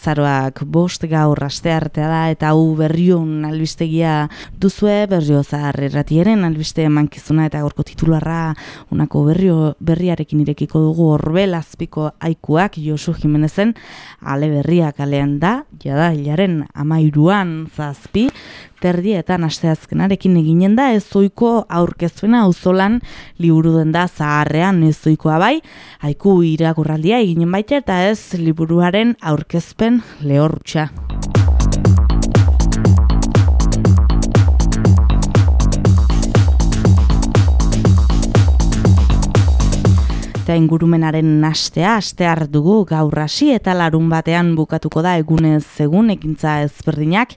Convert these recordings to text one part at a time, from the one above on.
azaroak bost gaur aste artea da eta hau berriun albistegia duzue berriozar erratieren albiste mankizuna eta gorko titularra unako berrio berriarekin irekiko dugu horbel azpiko aikuak Josu Jimenezen ale berriak alean da, jada hilaren amairuan zazpi, terdietan asteazkenarekin eginen da ez zoiko aurkezpena auzolan liburu den da zaharrean ez zoikoa bai, haiku irakurraldia eginen baita eta ez liburuaren aurkezpen Leorcha eta ingurumenaren nastea astear dugu gaur hasi eta larun batean bukatuko da egunez egun ekintza ezberdinak.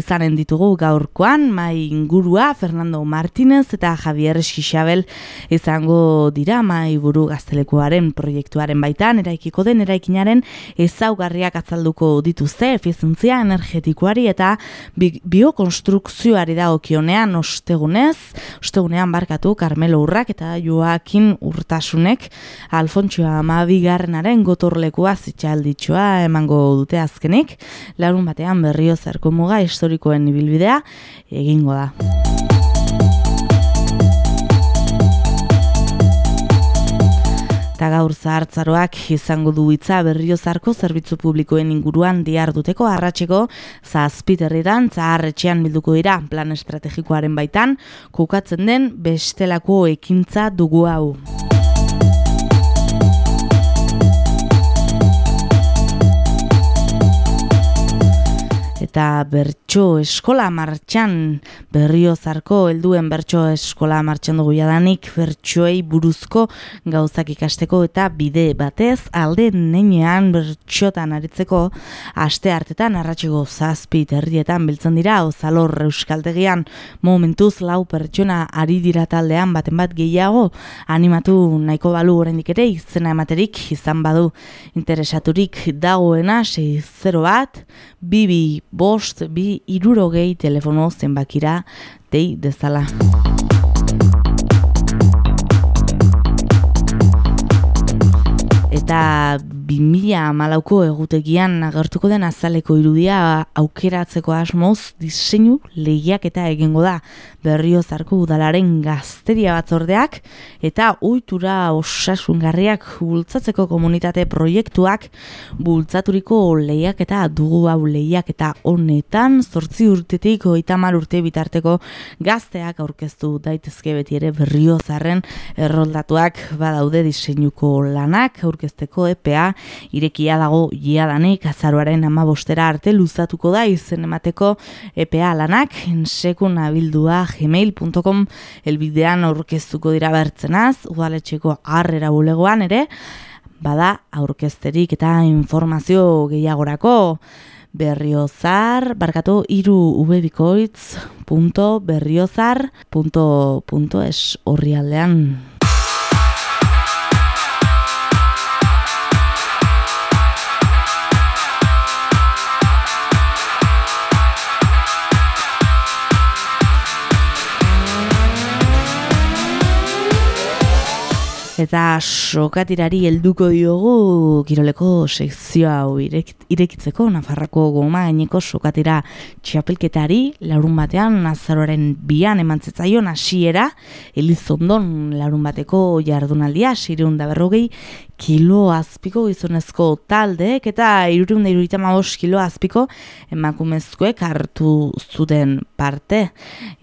Izanen ditugu gaurkoan mai ingurua Fernando Martinez eta Javier Xixabel izango dira mai buru gaztelekuaren proiektuaren baitan. Eraikiko den eraikinaren ezaugarriak atzalduko dituzte efizientzia energetikoari eta bi biokonstrukzioari da okionean ostegunez, ostegunean barkatu Carmelo Urrak eta Joaquin Urtasunek Alfontxoa amabigarrenaren gotorlekua zitxalditxoa emango dute azkenik, larun batean berrio zerko muga historikoen ibilbidea egingo da. Eta gaur zahartzaroak izango du hitza berriozarko zerbitzu publikoen inguruan diarduteko arratseko zazpiterritan zaharretxean bilduko dira plan estrategikoaren baitan kokatzen den bestelako ekintza dugu hau. Eta bertso eskola martxan berriozarko helduen bertso eskola martxan dugu jadanik bertsoei buruzko gauzak ikasteko eta bide batez alde neinean bertxotan aritzeko aste hartetan arratxego zazpi herrietan biltzen dira ozalor euskaltegian. Momentuz lau pertsona ari dira taldean baten bat gehiago animatu nahiko balu oraindik ere izena ematerik izan badu. Interesaturik dagoena 6 bat bibi bost bi irurogei telefono zenbakira dei dezala. Eta 2000 malauko egutegian agertuko den azaleko irudia aukeratzeko asmoz diseinu lehiak eta egingo da. Berrio zarko udalaren gazteria batzordeak eta oitura osasungarriak bultzatzeko komunitate proiektuak bultzaturiko lehiak eta dugu hau lehiak eta honetan zortzi urtetik oitamar urte bitarteko gazteak aurkeztu daitezke beti ere berrio zarren erroldatuak badaude diseinuko lanak aurkezteko EPA irekia dago jiadanik azaroaren amabostera arte luzatuko da izen emateko EPA lanak ensekun abildua gmail.com elbidean aurkeztuko dira bertzenaz, udaletxeko arrera bulegoan ere, bada aurkezterik eta informazio gehiagorako berriozar, barkatu iru ubebikoitz, punto, berriozar, punto, punto, es horri aldean. Eta sokatirari helduko diogu kiroleko sekzio hau irekitzeko Nafarrako goma gaineko sokatira txapelketari laurun batean nazaroaren bian emantzetzaion hasiera Elizondon larun bateko jardunaldia sireun da berrogei kilo azpiko gizonezko taldeek eta irureun da kilo azpiko emakumezkoek hartu zuten parte.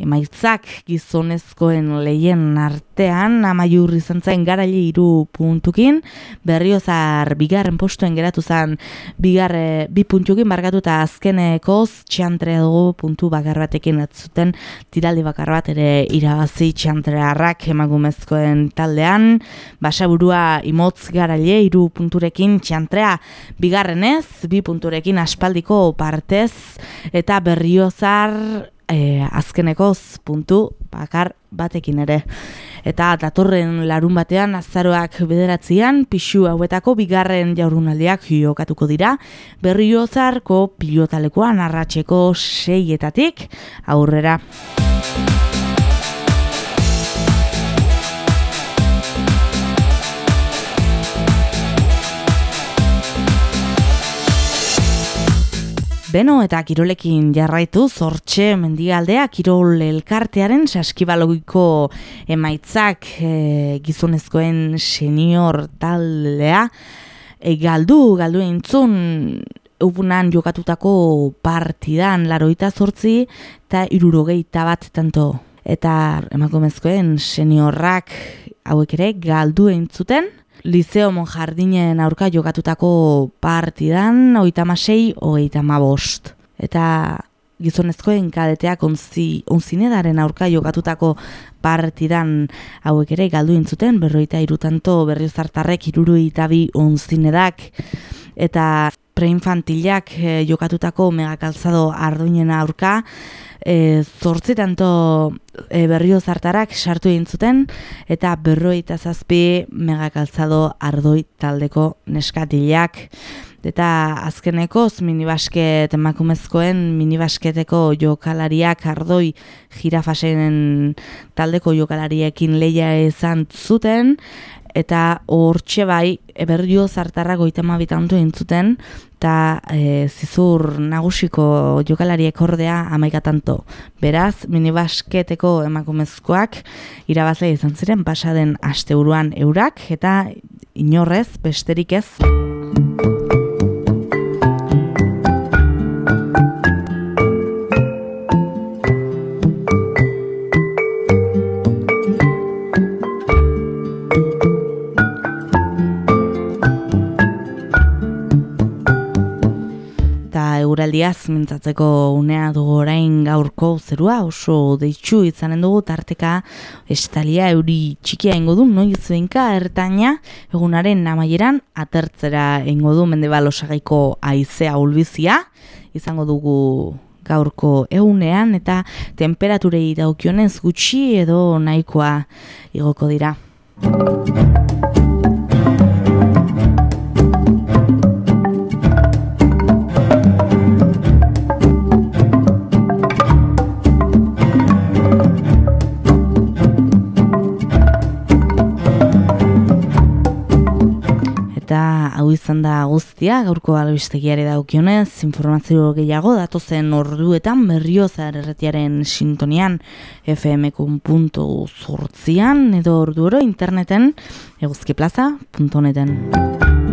Emaitzak gizonezkoen lehien artean amaiur izan zain garaile iru puntukin, berriozar bigarren postuen geratu zen bigarre, bi puntukin bargatu eta azkenekoz txantre dugu puntu bakar batekin atzuten tiraldi bakar bat ere irabazi txantre harrak emakumezkoen taldean, basaburua imotz garaile iru punturekin txantrea bigarrenez, bi punturekin aspaldiko partez. Eta berriozar e, azkenekoz puntu bakar batekin ere. Eta datorren larun batean azaroak bederatzean pixu hauetako bigarren jaurunaldiak jokatuko dira. Berriozarko pilotalekoan arratseko seietatik aurrera. Beno eta kirolekin jarraitu zortxe mendialdea kirol elkartearen saskibalogiko emaitzak e, gizonezkoen senior taldea e, galdu, galdu entzun upunan jokatutako partidan laroita zortzi eta irurogeita bat tanto. Eta emakumezkoen seniorrak hauek ere galdu entzuten Liceo Monjardinen aurka jokatutako partidan, oita masei, oita mabost. Eta gizonezkoen kadeteak onzi, onzinedaren aurka jokatutako partidan hauek ere galdu intzuten, berroita irutanto berriozartarrek iruru itabi onzinedak. Eta preinfantilak e, jokatutako megakalzado arduinen aurka, e, zortzi tanto e, berrio zartarak sartu egin zuten eta berroi eta zazpi megakaltzado ardoi taldeko neskatilak. Eta azkenekoz minibasket emakumezkoen minibasketeko jokalariak ardoi jirafasen taldeko jokalariekin leia izan zuten eta hortxe bai eberdio zartarra goitema bitantu entzuten eta e, zizur nagusiko jokalariek ordea amaika tanto. Beraz, minibasketeko emakumezkoak irabazle izan ziren pasaden asteuruan eurak eta inorrez besterik ez. Eguraldiaz mintzatzeko unea dugu orain gaurko zerua oso deitxu izanen dugu tarteka estalia euri txikia ingo du noiz benka ertaina egunaren amaieran atertzera ingo du mendebal osagaiko aizea ulbizia izango dugu gaurko egunean eta temperaturei daukionez gutxi edo nahikoa igoko dira. Hau izan da guztia, gaurko albistegiare daukionez, informazio gehiago datozen orduetan berriozar erretiaren sintonian fm.zortzian edo orduero interneten eguzkiplaza.neten.